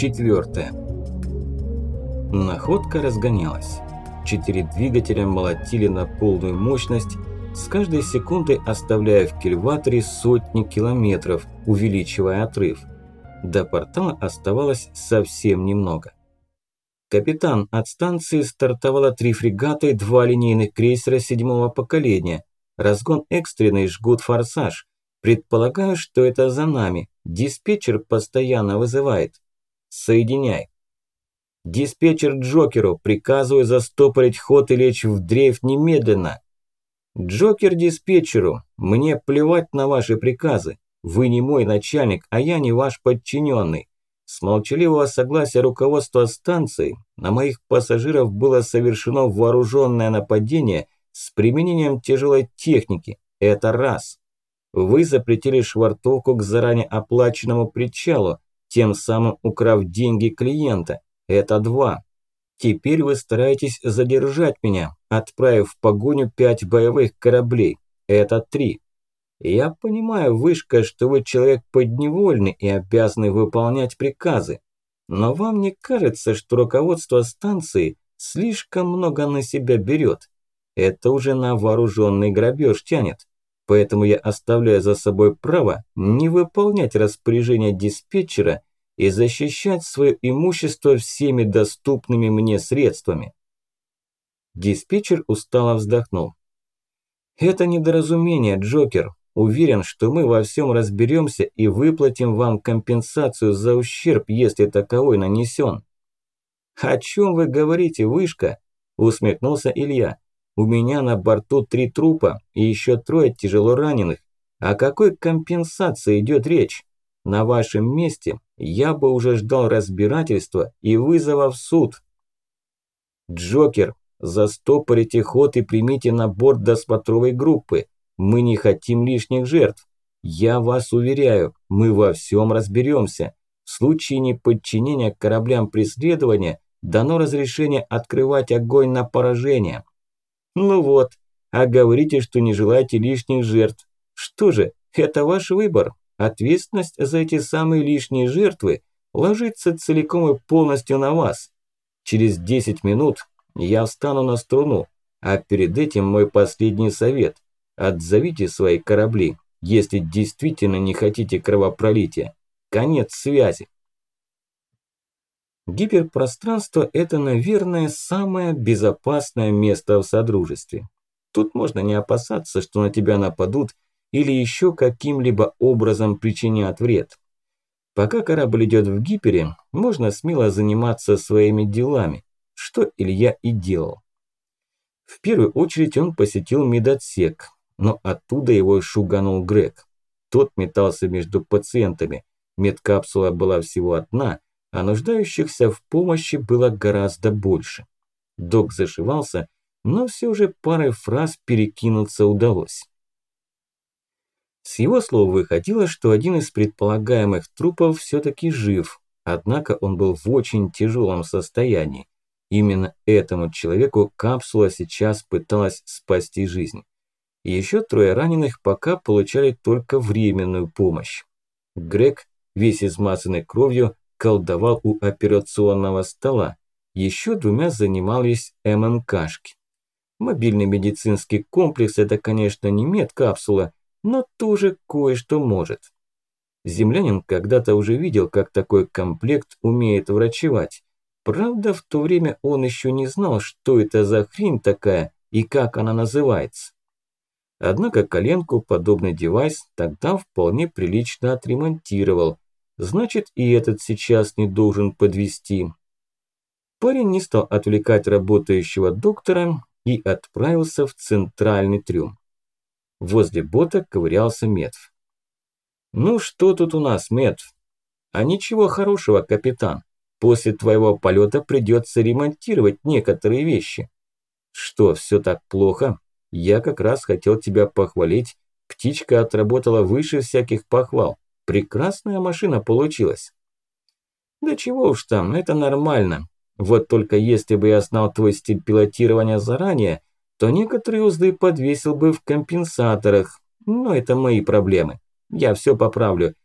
4. Находка разгонялась. Четыре двигателя молотили на полную мощность, с каждой секундой оставляя в кильваторе сотни километров, увеличивая отрыв. До портала оставалось совсем немного. «Капитан, от станции стартовало три фрегата и два линейных крейсера седьмого поколения. Разгон экстренный, жгут форсаж. Предполагаю, что это за нами. Диспетчер постоянно вызывает. Соединяй. Диспетчер Джокеру, приказываю застопорить ход и лечь в дрейф немедленно. Джокер диспетчеру, мне плевать на ваши приказы. Вы не мой начальник, а я не ваш подчиненный. С молчаливого согласия руководства станции на моих пассажиров было совершено вооруженное нападение с применением тяжелой техники. Это раз. Вы запретили швартовку к заранее оплаченному причалу, тем самым украв деньги клиента. Это два. Теперь вы стараетесь задержать меня, отправив в погоню пять боевых кораблей. Это три. Я понимаю, Вышка, что вы человек подневольный и обязаны выполнять приказы. Но вам не кажется, что руководство станции слишком много на себя берет? Это уже на вооруженный грабеж тянет поэтому я оставляю за собой право не выполнять распоряжения диспетчера и защищать свое имущество всеми доступными мне средствами. Диспетчер устало вздохнул. Это недоразумение, Джокер. Уверен, что мы во всем разберемся и выплатим вам компенсацию за ущерб, если таковой нанесен. О чем вы говорите, Вышка? Усмехнулся Илья. У меня на борту три трупа и еще трое тяжело раненых. О какой компенсации идет речь? На вашем месте я бы уже ждал разбирательства и вызова в суд. Джокер, застопорите ход и примите на борт досмотровой группы. Мы не хотим лишних жертв. Я вас уверяю, мы во всем разберемся. В случае неподчинения кораблям преследования дано разрешение открывать огонь на поражение. Ну вот, а говорите, что не желаете лишних жертв. Что же, это ваш выбор. Ответственность за эти самые лишние жертвы ложится целиком и полностью на вас. Через 10 минут я встану на струну, а перед этим мой последний совет. Отзовите свои корабли, если действительно не хотите кровопролития. Конец связи. Гиперпространство – это, наверное, самое безопасное место в Содружестве. Тут можно не опасаться, что на тебя нападут или еще каким-либо образом причинят вред. Пока корабль идет в гипере, можно смело заниматься своими делами, что Илья и делал. В первую очередь он посетил медотсек, но оттуда его шуганул Грег. Тот метался между пациентами. Медкапсула была всего одна – а нуждающихся в помощи было гораздо больше. Док зашивался, но все же парой фраз перекинуться удалось. С его слов выходило, что один из предполагаемых трупов все-таки жив, однако он был в очень тяжелом состоянии. Именно этому человеку капсула сейчас пыталась спасти жизнь. Еще трое раненых пока получали только временную помощь. Грег, весь измазанный кровью, колдовал у операционного стола. Еще двумя занимались ММКшки. Мобильный медицинский комплекс – это, конечно, не медкапсула, но тоже кое-что может. Землянин когда-то уже видел, как такой комплект умеет врачевать. Правда, в то время он еще не знал, что это за хрень такая и как она называется. Однако коленку подобный девайс тогда вполне прилично отремонтировал, Значит, и этот сейчас не должен подвести. Парень не стал отвлекать работающего доктора и отправился в центральный трюм. Возле бота ковырялся Метв. «Ну что тут у нас, Метв?» «А ничего хорошего, капитан. После твоего полета придется ремонтировать некоторые вещи». «Что, все так плохо? Я как раз хотел тебя похвалить. Птичка отработала выше всяких похвал. Прекрасная машина получилась. Да чего уж там, это нормально. Вот только если бы я знал твой стиль пилотирования заранее, то некоторые узлы подвесил бы в компенсаторах. Но это мои проблемы. Я все поправлю.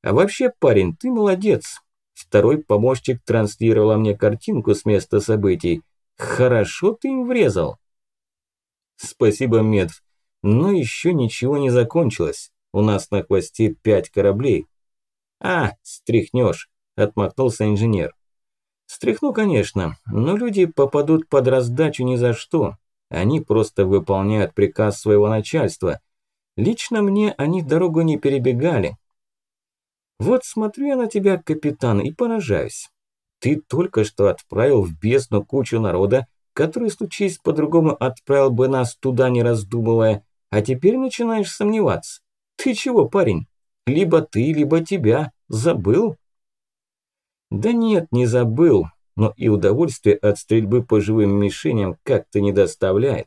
А вообще, парень, ты молодец. Второй помощник транслировал мне картинку с места событий. Хорошо ты им врезал. Спасибо, Медв. Но еще ничего не закончилось. У нас на хвосте пять кораблей. А, стряхнешь, отмахнулся инженер. Стряхну, конечно, но люди попадут под раздачу ни за что. Они просто выполняют приказ своего начальства. Лично мне они дорогу не перебегали. Вот смотрю я на тебя, капитан, и поражаюсь. Ты только что отправил в бездну кучу народа, который, случись по-другому, отправил бы нас туда, не раздумывая, а теперь начинаешь сомневаться. Ты чего, парень? Либо ты, либо тебя. Забыл? Да нет, не забыл, но и удовольствие от стрельбы по живым мишеням как-то не доставляет.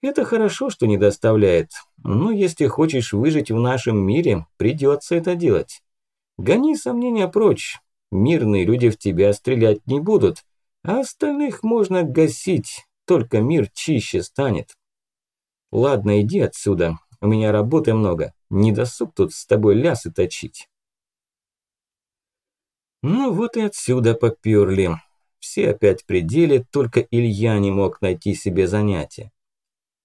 Это хорошо, что не доставляет, но если хочешь выжить в нашем мире, придется это делать. Гони сомнения прочь, мирные люди в тебя стрелять не будут, а остальных можно гасить, только мир чище станет. Ладно, иди отсюда, у меня работы много, не досуг тут с тобой лясы точить. Ну вот и отсюда попёрли. Все опять пределе, только Илья не мог найти себе занятия.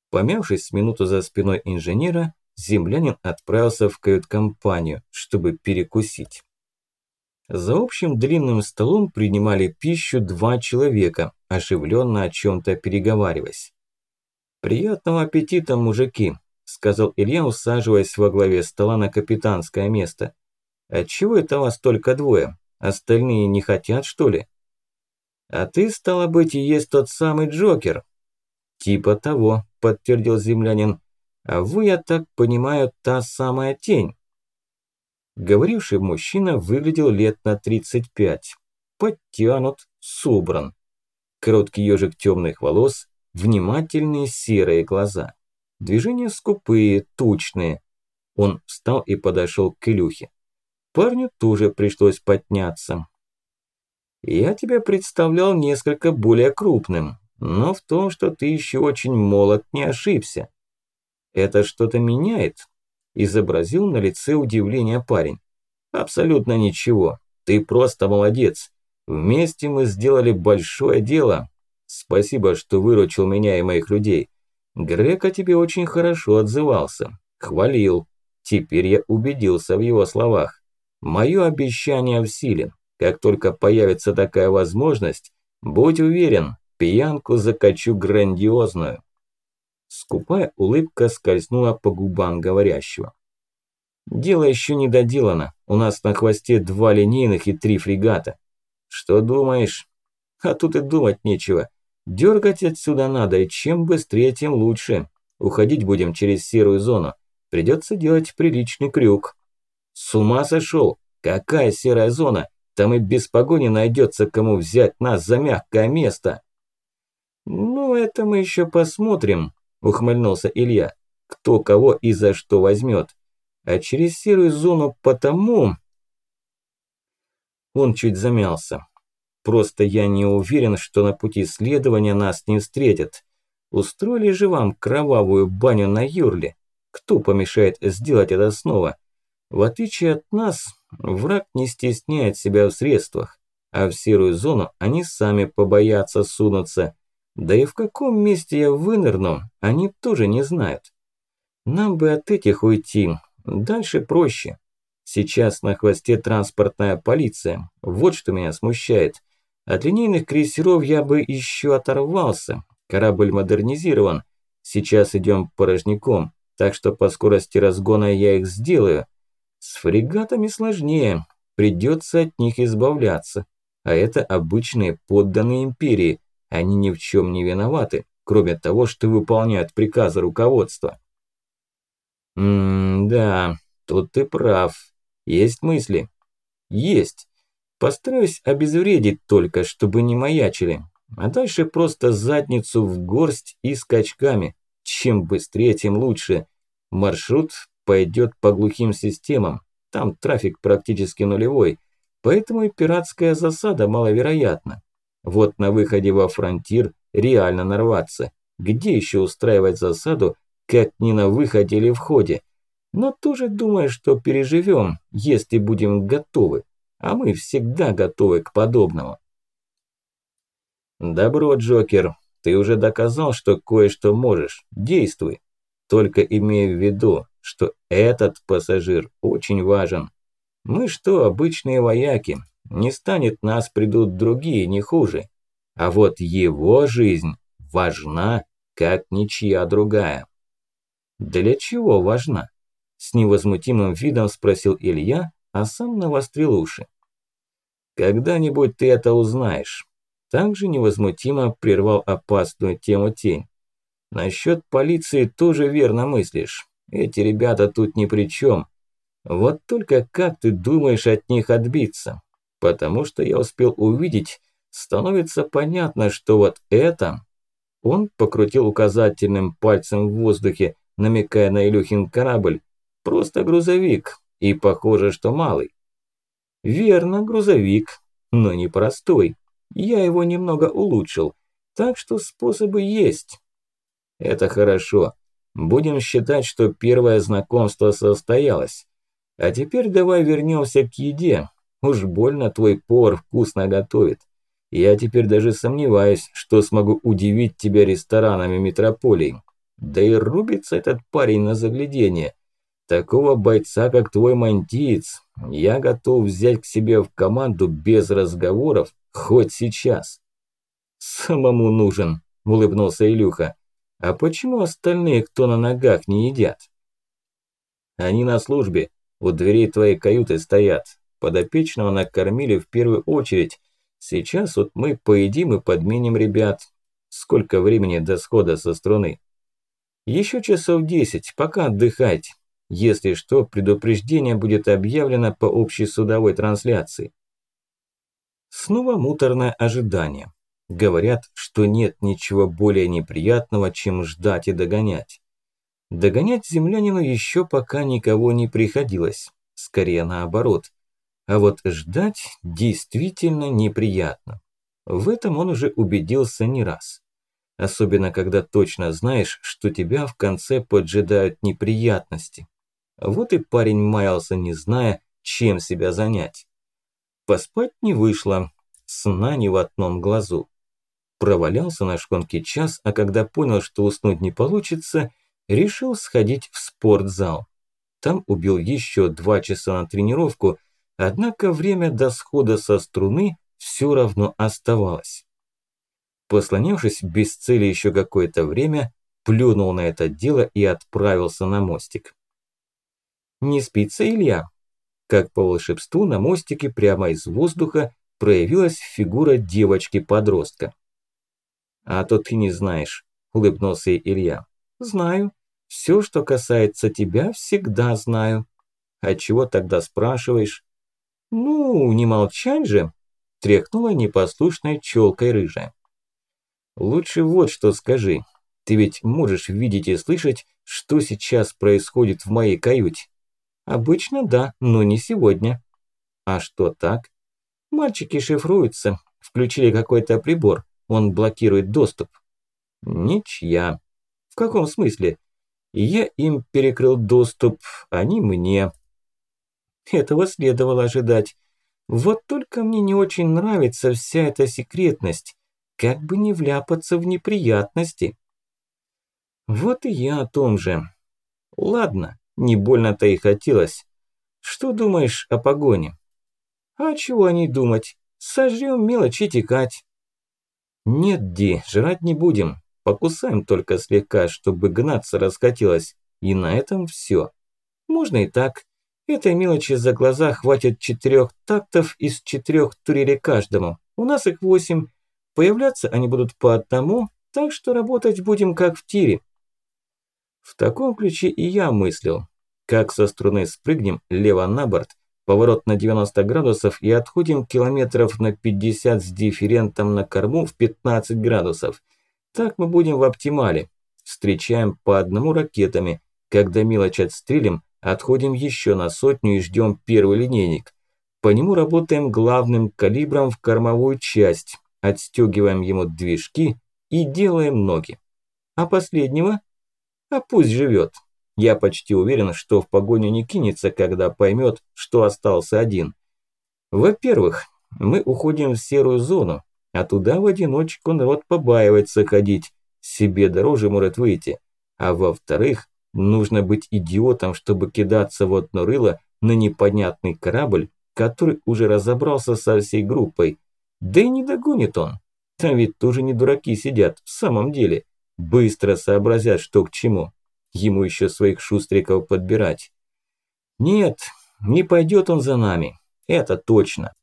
Помявшись с минуту за спиной инженера, землянин отправился в кают-компанию, чтобы перекусить. За общим длинным столом принимали пищу два человека, оживленно о чем-то переговариваясь. «Приятного аппетита, мужики!» – сказал Илья, усаживаясь во главе стола на капитанское место. «Отчего это вас только двое? Остальные не хотят, что ли?» «А ты, стало быть, и есть тот самый Джокер?» «Типа того», – подтвердил землянин. «А вы, я так понимаю, та самая тень?» Говоривший мужчина выглядел лет на 35. Подтянут, собран. Короткий ежик темных волос, внимательные серые глаза. Движения скупые, тучные. Он встал и подошел к Илюхе. Парню тоже пришлось подняться. «Я тебя представлял несколько более крупным, но в том, что ты еще очень молод, не ошибся. Это что-то меняет?» изобразил на лице удивление парень. «Абсолютно ничего. Ты просто молодец. Вместе мы сделали большое дело. Спасибо, что выручил меня и моих людей. Грек о тебе очень хорошо отзывался. Хвалил. Теперь я убедился в его словах. Мое обещание в силе. Как только появится такая возможность, будь уверен, пьянку закачу грандиозную. Скупая улыбка скользнула по губам говорящего. «Дело еще не доделано. У нас на хвосте два линейных и три фрегата. Что думаешь? А тут и думать нечего. Дергать отсюда надо, и чем быстрее, тем лучше. Уходить будем через серую зону. Придется делать приличный крюк». «С ума сошел? Какая серая зона? Там и без погони найдется, кому взять нас за мягкое место». «Ну, это мы еще посмотрим», ухмыльнулся Илья. Кто кого и за что возьмет. А через серую зону потому... Он чуть замялся. Просто я не уверен, что на пути следования нас не встретят. Устроили же вам кровавую баню на Юрле. Кто помешает сделать это снова? В отличие от нас, враг не стесняет себя в средствах, а в серую зону они сами побоятся сунуться. Да и в каком месте я вынырну, они тоже не знают. Нам бы от этих уйти, дальше проще. Сейчас на хвосте транспортная полиция, вот что меня смущает. От линейных крейсеров я бы еще оторвался, корабль модернизирован. Сейчас идем порожняком, так что по скорости разгона я их сделаю. С фрегатами сложнее, придется от них избавляться. А это обычные подданные империи – они ни в чем не виноваты, кроме того, что выполняют приказы руководства. М-да, тут ты прав. Есть мысли? Есть. Постараюсь обезвредить только, чтобы не маячили. А дальше просто задницу в горсть и скачками. Чем быстрее, тем лучше. Маршрут пойдет по глухим системам. Там трафик практически нулевой. Поэтому и пиратская засада маловероятна. Вот на выходе во фронтир реально нарваться. Где еще устраивать засаду, как не на выходе или входе? Но тоже думаю, что переживем, если будем готовы. А мы всегда готовы к подобному. Добро, Джокер, ты уже доказал, что кое-что можешь. Действуй. Только имей в виду, что этот пассажир очень важен. Мы что, обычные вояки, не станет нас придут другие, не хуже. А вот его жизнь важна, как ничья другая. Для чего важна? С невозмутимым видом спросил Илья, а сам навострил уши. Когда-нибудь ты это узнаешь. Также невозмутимо прервал опасную тему тень. Насчет полиции тоже верно мыслишь. Эти ребята тут ни при чем. Вот только как ты думаешь от них отбиться? Потому что я успел увидеть, становится понятно, что вот это... Он покрутил указательным пальцем в воздухе, намекая на Илюхин корабль. Просто грузовик, и похоже, что малый. Верно, грузовик, но не простой. Я его немного улучшил, так что способы есть. Это хорошо. Будем считать, что первое знакомство состоялось. А теперь давай вернемся к еде. Уж больно твой повар вкусно готовит. Я теперь даже сомневаюсь, что смогу удивить тебя ресторанами метрополии. Да и рубится этот парень на заглядение. Такого бойца, как твой мантиец, я готов взять к себе в команду без разговоров хоть сейчас. Самому нужен, улыбнулся Илюха. А почему остальные, кто на ногах, не едят? Они на службе, у дверей твоей каюты стоят. Подопечного накормили в первую очередь. Сейчас вот мы поедим и подменим ребят. Сколько времени до схода со струны? Еще часов десять, пока отдыхать. Если что, предупреждение будет объявлено по общей судовой трансляции. Снова муторное ожидание. Говорят, что нет ничего более неприятного, чем ждать и догонять. Догонять землянину еще пока никого не приходилось, скорее наоборот. А вот ждать действительно неприятно. В этом он уже убедился не раз. Особенно, когда точно знаешь, что тебя в конце поджидают неприятности. Вот и парень маялся, не зная, чем себя занять. Поспать не вышло, сна ни в одном глазу. Провалялся на шконке час, а когда понял, что уснуть не получится, решил сходить в спортзал. Там убил еще два часа на тренировку, однако время до схода со струны все равно оставалось. Послонявшись без цели еще какое-то время, плюнул на это дело и отправился на мостик. «Не спится Илья?» Как по волшебству на мостике прямо из воздуха проявилась фигура девочки-подростка. «А то ты не знаешь», – улыбнулся Илья. «Знаю. Все, что касается тебя, всегда знаю. А чего тогда спрашиваешь?» «Ну, не молчать же», – тряхнула непослушной челкой рыжая. «Лучше вот что скажи. Ты ведь можешь видеть и слышать, что сейчас происходит в моей каюте?» «Обычно да, но не сегодня». «А что так?» «Мальчики шифруются. Включили какой-то прибор. Он блокирует доступ. Ничья. В каком смысле? Я им перекрыл доступ, они мне. Этого следовало ожидать. Вот только мне не очень нравится вся эта секретность. Как бы не вляпаться в неприятности. Вот и я о том же. Ладно, не больно-то и хотелось. Что думаешь о погоне? А чего о ней думать? Сожрем мелочи текать. «Нет, Ди, жрать не будем. Покусаем только слегка, чтобы гнаться расхотелось. И на этом все. Можно и так. Этой мелочи за глаза хватит четырех тактов из четырех турелей каждому. У нас их восемь. Появляться они будут по одному, так что работать будем как в тире». В таком ключе и я мыслил. Как со струны спрыгнем лево на борт, поворот на 90 градусов и отходим километров на 50 с дифферентом на корму в 15 градусов. Так мы будем в оптимале. Встречаем по одному ракетами. Когда мелочь отстрелим, отходим еще на сотню и ждем первый линейник. По нему работаем главным калибром в кормовую часть, отстегиваем ему движки и делаем ноги. А последнего? А пусть живет. Я почти уверен, что в погоню не кинется, когда поймет, что остался один. Во-первых, мы уходим в серую зону, а туда в одиночку народ побаивается ходить, себе дороже может выйти. А во-вторых, нужно быть идиотом, чтобы кидаться в одно рыло на непонятный корабль, который уже разобрался со всей группой. Да и не догонит он. Там ведь тоже не дураки сидят, в самом деле. Быстро сообразят, что к чему. Ему еще своих шустриков подбирать. Нет, не пойдет он за нами. Это точно.